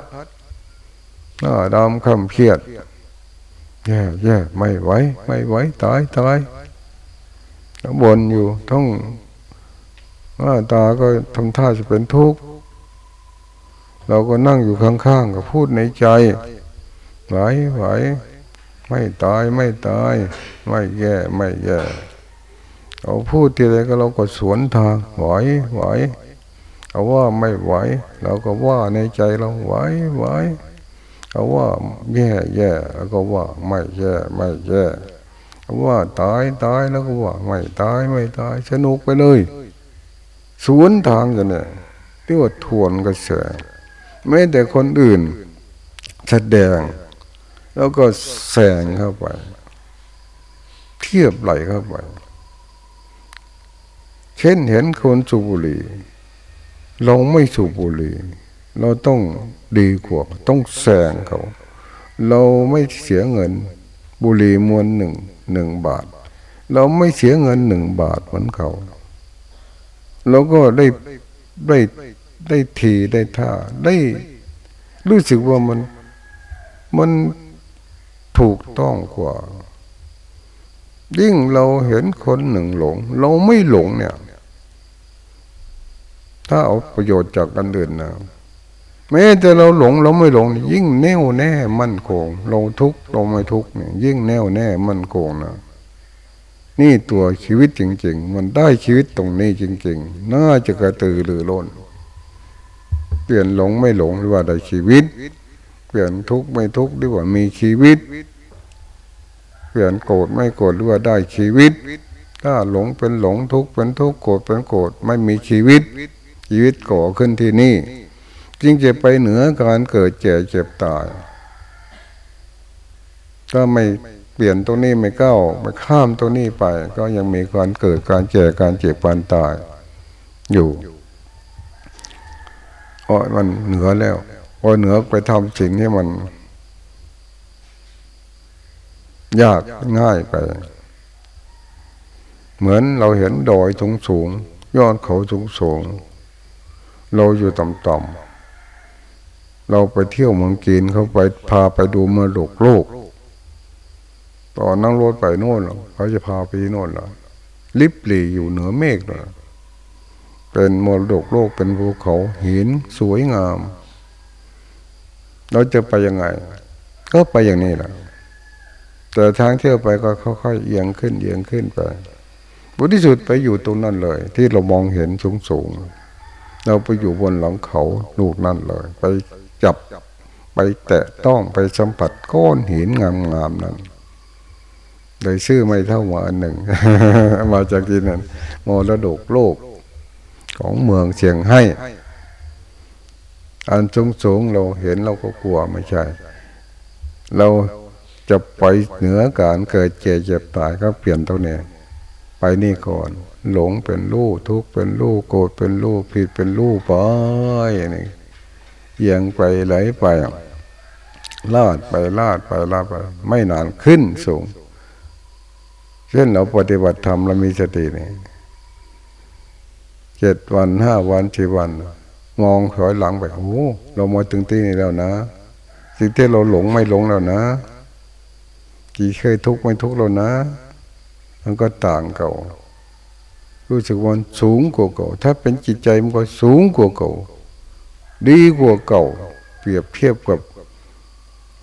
หน้าดำคำเครียดแย่แย่ไม่ไหวไม่ไหวตายตายบ่นอยู่ต้องหน้าตาก็ทำท่าจะเป็นทุกข์เราก็นั่งอยู่ข้างๆก็พูดในใจ ไหวไหวไม่ตายไม่ตาย ไม่แย่ไม่แย่เขาพูดทีไรก็เราก็สวนทางไหวไหวเอาว่าไม่ไหวเราก็ว่าในใจเราไหวไหวเอาว่าแย่แย่แล้วก็ว่าไม่แย่ไม่แย่เอาว่าตายตายแล้วก็ว่าไม่ตายไม่ตายสนุกไปเลยสวนทางกันเนี่ยที่ว่าทวนกระแสไม่แต่คนอื่น แสดง แล้วก็แสงเข้าไป เทียบไหลเข้าไป เช่นเห็นคนสูบบุหรี่เราไม่สูบบุหรี่เราต้องดีกว่าต้องแซงเขา เราไม่เสียเงิน บุหรี่มวลหนึ่งหนึ่งบาท เราไม่เสียเงินหนึ่งบาทเหมือนเขาเราก็ได้ได้ได้ทีได้ท่าได้รู้สึกว่ามันมัน ถูกต้องกว่า ยิ่งเราเห็นคนหนึ่งหลง เราไม่หลงเนี่ย ถ้าเอาประโยชน์จากกันเดินนะแม้แต่เราหลงเราไม่หลง ยิ่งแน่วแน่มั่นคง เราทุกข์เราไม่ทุกข์เนี่ยยิ่งแน่วแน่มั่นคงนะนี่ตัวชีวิตจริง ๆ มันได้ชีวิตตรงนี้จริง ๆ น่าจะกระตือรือร้นเปลี่ยนหลงไม่หลงหรือว่าได้ชีวิต เปลี่ยนทุกข์ไม่ทุกข์หรือว่ามีชีวิต เปลี่ยนโกรธไม่โกรธหรือว่าได้ชีวิต ถ้าหลงเป็นหลงทุกข์เป็นทุกข์โกรธเป็นโกรธไม่มีชีวิต ชีวิตก่อขึ้นที่นี่ จึงจะไปเหนือการเกิดเจ็บเจ็บตายก็ไม่เปลี่ยนตรงนี้ไม่ก้าวไม่ข้ามตรงนี้ไป ก็ยังมีการเกิดการเจ็บการเจ็บการตายอยู่อ๋อมันเหนือแล้ว พอเหนือไปทำสิ่งที่มัน ยากง่ายไป เหมือนเราเห็นดอยสูงสูงยอดเขาสูงสูงเราอยู่ต่ำๆเราไปเที่ยวเมืองจีนเขาไปพาไปดูมรดกโลกตอนนั่งรถไปโน่นเขาจะพาไปโน่นแล้วลิบหลีอยู่เหนือเมฆเลยเป็นมรดกโลกเป็นภูเขาหินสวยงาม เราจะไปยังไง ก็ไปอย่างนี้แหละแต่ทางเที่ยวไปก็ค่อยๆเอียงขึ้นเอียงขึ้นไปบุที่สุดไปอยู่ตรงนั้นเลย ที่เรามองเห็นสูงๆเราไปอยู่บนหลังเขาลูกนั่นเลย ไปจับไปแตะต้องไปสัมผัสก้อนหินงามๆนั้นเลยชื่อไม่เท่ามาอันหนึ่ง มาจากที่นั่นมรดกโลกของเมืองเชียงให้ อันสูงสูงเราเห็นเราก็กลัวไม่ใช่ เราจะไปเหนือการเกิดเจ็บเจ็บตายก็เปลี่ยนตัวเนี้ยไปนี่ก่อน หลงเป็นลูกทุกเป็นลูกโกรธเป็นลูกผิดเป็นลูกไปนี่เอียงไปไหลไปลาดไปลาดไปลาดไป ไม่นานขึ้นสูง เช่นเราปฏิบัติธรรมเรามีสตินี่เจ็ดวันห้าวันสี่วัน มองถอยหลังไปโอ้เรามาถึงที่นี่แล้วนะสิ่งที่เราหลงไม่หลงแล้วนะกี่เคยทุกข์ไม่ทุกข์แล้วนะ มันก็ต่างเก่า รู้สึกว่าสูงกว่าเก่า ถ้าเป็นจิตใจมันก็สูงกว่าเก่า ดีกว่าเก่า เปรียบเทียบกับ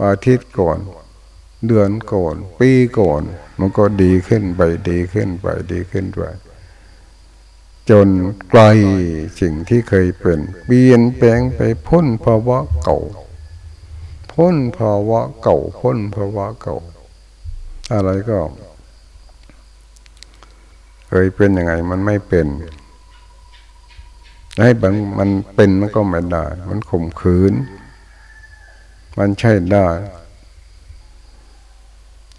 อาทิตย์ก่อน เดือนก่อน ปีก่อน มันก็ดีขึ้นไปดีขึ้นไปดีขึ้นไป จนไกลสิ่งที่เคยเป็นเปลี่ยนแปลงไปพ้นภาวะเก่า พ้นภาวะเก่า พ้นภาวะเก่า อะไรก็ เคยเป็นยังไง มันไม่เป็นให้บังมันเป็นมันก็ไม่ได้ มันข่มขืน มันใช่ได้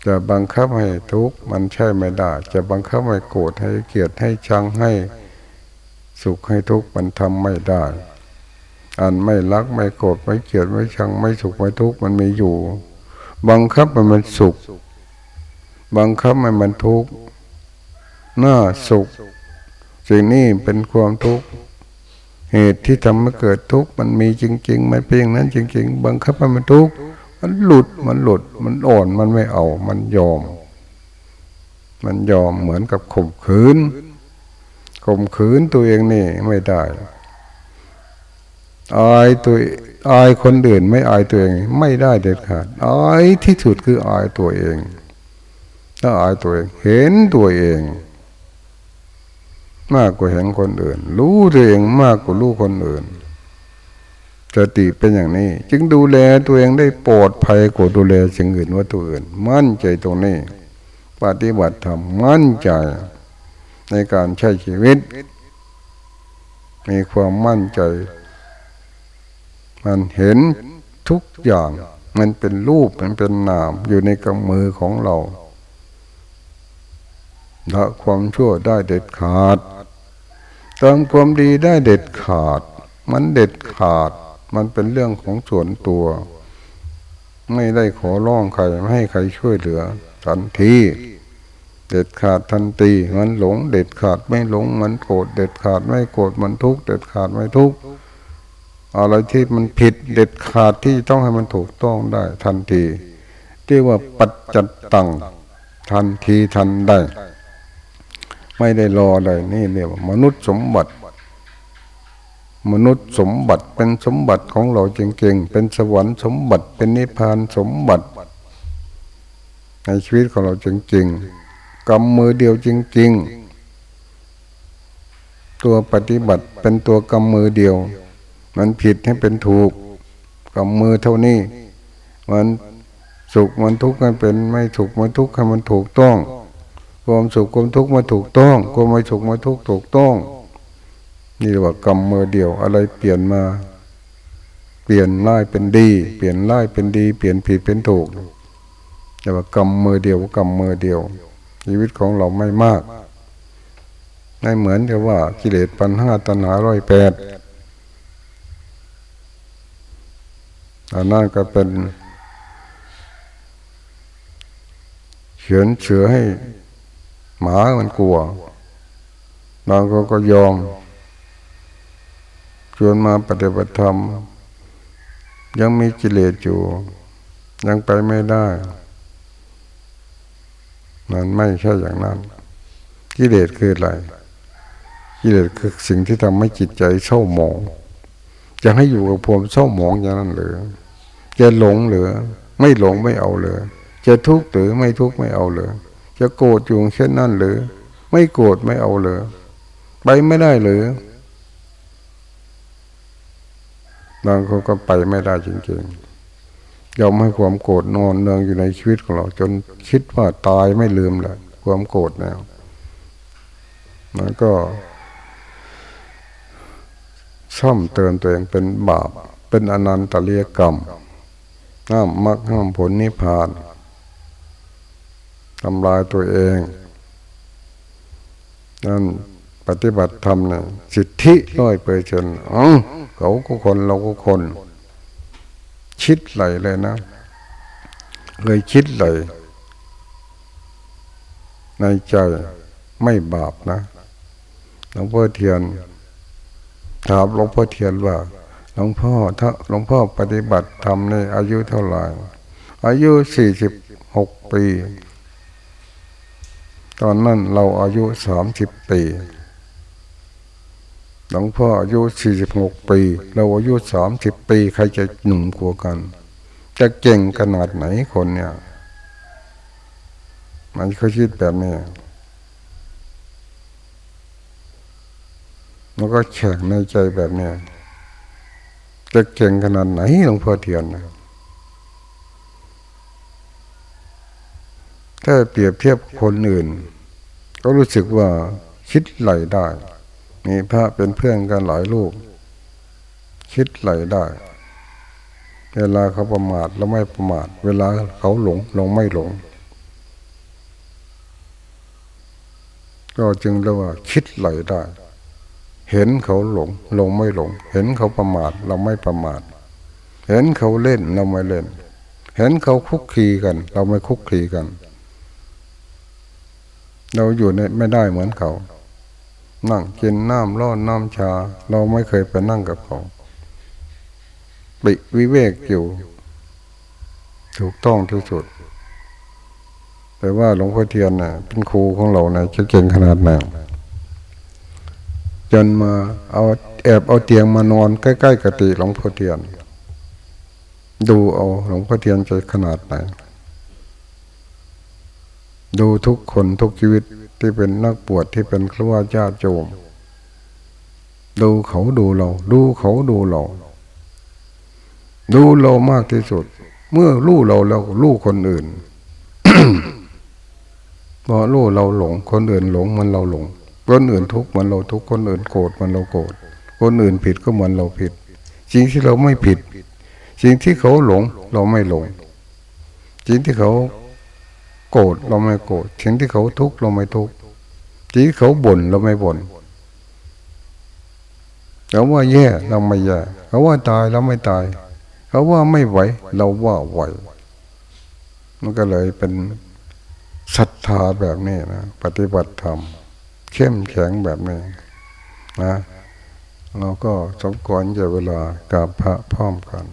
จะบังคับให้ทุกข์มันใช่ไม่ได้ จะบังคับให้โกรธให้เกลียดให้ชังให้ สุขให้ทุกข์มันทำไม่ได้ อันไม่รักไม่โกรธไม่เกลียดไม่ชังไม่สุขไม่ทุกข์มันมีอยู่ บังคับมันมันสุข บังคับมันมันทุกข์หน้าสุข สิ่งนี้เป็นความทุกข์เหตุที่ทำให้เกิดทุกข์มันมีจริง ๆ มันเป็นอย่างนั้นจริง ๆ บังคับให้มันทุกข์มันหลุดมันหลุด มันอ่อนมันไม่เอา มันยอม มันยอมเหมือนกับข่มขืน ข่มขืนตัวเองนี่ไม่ได้ อายตัวอายคนอื่นไม่อายตัวเองไม่ได้เด็ดขาดอายที่สุดคืออายตัวเองถ้าอายตัวเอง เห็นตัวเอง มากกว่าเห็นคนอื่น รู้ตัวเองมากกว่ารู้คนอื่นสติเป็นอย่างนี้ จึงดูแลตัวเองได้ปลอดภัยกว่าดูแลสิ่งอื่นว่าตัวอื่น มั่นใจตรงนี้ ปฏิบัติธรรมมั่นใจ ในการใช้ชีวิต มีความมั่นใจ มันเห็นทุกอย่าง มันเป็นรูปมันเป็นนาม อยู่ในกำมือของเราละความชั่วได้เด็ดขาดเติมความดีได้เด็ดขาด มันเด็ดขาด มันเป็นเรื่องของส่วนตัว ไม่ได้ขอร้องใครไม่ให้ใครช่วยเหลือทันที เด็ดขาดทันทีมันหลง เด็ดขาดไม่หลง มันโกรธเด็ดขาดไม่โกรธมันทุกข์เด็ดขาดไม่ทุกข์อะไรที่มันผิดเด็ดขาดที่ต้องให้มันถูกต้องได้ ทันทีที่ว่าปัจจัตตังทันทีทันได้ ไม่ได้รอเลยนี่เรียกว่ามนุษย์สมบัติ มนุษย์สมบัติเป็นสมบัติของเราจริงๆ เป็นสวรรค์สมบัติเป็นนิพพานสมบัติ ในชีวิตของเราจริงๆ กำมือเดียวจริง ๆ ตัวปฏิบัติเป็นตัวกำมือเดียว มันผิดให้เป็นถูกกำมือเท่านี้ มันสุขมันทุกข์มันเป็นไม่ถูกมันทุกข์ให้มันถูกต้อง ความสุขความทุกข์มาถูกต้อง ความไม่สุขมาทุกข์ถูกต้อง นี่เรียกว่ากำมือเดียวอะไรเปลี่ยนมา เปลี่ยนร้ายเป็นดี เปลี่ยนร้ายเป็นดี เปลี่ยนผิดเป็นถูกแต่ว่ากำมือเดียวกำมือเดียว ชีวิตของเราไม่มากไม่เหมือนกับว่ากิเลสปัญหาตัณหาร้อยแปดอันนั้นก็เป็นเขียนเชือให้ หมามันกลัวบางคนก็ยอมชวนมาปฏิบัติธรรม ยังมีกิเลสอยู่ ยังไปไม่ได้ มันไม่ใช่อย่างนั้น กิเลสคืออะไร กิเลสคือสิ่งที่ทำให้จิตใจเศร้าหมองจะให้อยู่กับความเศร้าหมองอย่างนั้นหรือจะหลงหรือไม่หลงไม่เอาเลยจะทุกข์หรือไม่ทุกข์ไม่เอาเลยจะโกรธอยู่เช่นนั้นหรือ ไม่โกรธไม่เอาเลยไปไม่ได้หรือบางคนก็ไปไม่ได้จริงๆ ยอมให้ความโกรธนอนเนืองอยู่ในชีวิตของเรา จนคิดว่าตายไม่ลืมเลยความโกรธแล้วมันก็ซ่อมเติมตัวเองเป็นบาป เป็นอนันตเลียกรรมห้ามมรรคห้ามผลนิพพานทำลายตัวเองนั่นปฏิบัติธรรมเนี่ยสิทธิร้อยเปอร์เซ็นต์อ๋อเขาก็คนเราก็คน คิดไหลเลยนะเลยคิดเลยในใจไม่บาปนะหลวงพ่อเทียน ถามหลวงพ่อเทียนว่าหลวงพ่อถ้าหลวงพ่อปฏิบัติทำในอายุเท่าไหร่ อายุสี่สิบหกปี ตอนนั้นเราอายุสามสิบปี หลวงพ่ออายุสี่สิบหกปี เราอายุสามสิบปี ใครจะหนุ่มกว่ากัน จะเก่งขนาดไหนคนเนี่ย มันเขาคิดแบบนี้มันก็แข่งในใจแบบนี้จะเก่งขนาดไหนหลวงพ่อเทียนนะถ้าเปรียบเทียบคนอื่น ก็รู้สึกว่าคิดไหลได้ มีพระเป็นเพื่อนกันหลายลูก คิดไหลได้ เวลาเขาประมาทเราไม่ประมาท เวลาเขาหลงเราไม่หลง ก็จึงเรียกว่า คิดไหลได้ เห็นเขาหลงเราไม่หลง เห็นเขาประมาทเราไม่ประมาท เห็นเขาเล่นเราไม่เล่น เห็นเขาคุกคีกัน เราไม่คุกคีกัน เราอยู่ในไม่ได้เหมือนเขา นั่งกินน้ำร้อนน้ำชา เราไม่เคยไปนั่งกับเขาปิวิเวกอยู่ ถูกต้องที่สุด แต่ว่าหลวงพ่อเทียนน่ะ เป็นครูของเรานะจะเก่งขนาดไหนจนมาเอาแอบเอาเตียงมานอนใกล้ๆกติหลวงพ่อเทียน ดูเอาหลวงพ่อเทียนจะขนาดไหนดูทุกคนทุกชีวิต ที่เป็นนักบวชที่เป็นครัวญาติโยมดูเขาดูเรา ดูเขาดูเรา ดูเรามากที่สุด เมื่อรู้เราแล้วรู้คนอื่นพอรู้เราหลง คนอื่นหลงมันเราหลง คนอื่นทุกข์มันเราทุกข์คนอื่นโกรธมันเราโกรธคนอื่นผิดก็เหมือนเราผิดสิ่งที่เราไม่ผิดสิ่งที่เขาหลง เราไม่หลงสิ่งที่เขา โกรธเราไม่โกรธสิ่งที่เขาทุกข์เราไม่ทุกข์สิ่งที่เขาบ่นเราไม่บ่นเขาว่าแย่เราไม่แย่เขาว่าตายเราไม่ตาย เขาว่าไม่ไหว เราว่าไหวมันก็เลยเป็นศรัทธาแบบนี้นะปฏิบัติธรรมเข้มแข็งแบบนี้นะเราก็สมควรจะเวลากับพระพร้อมกัน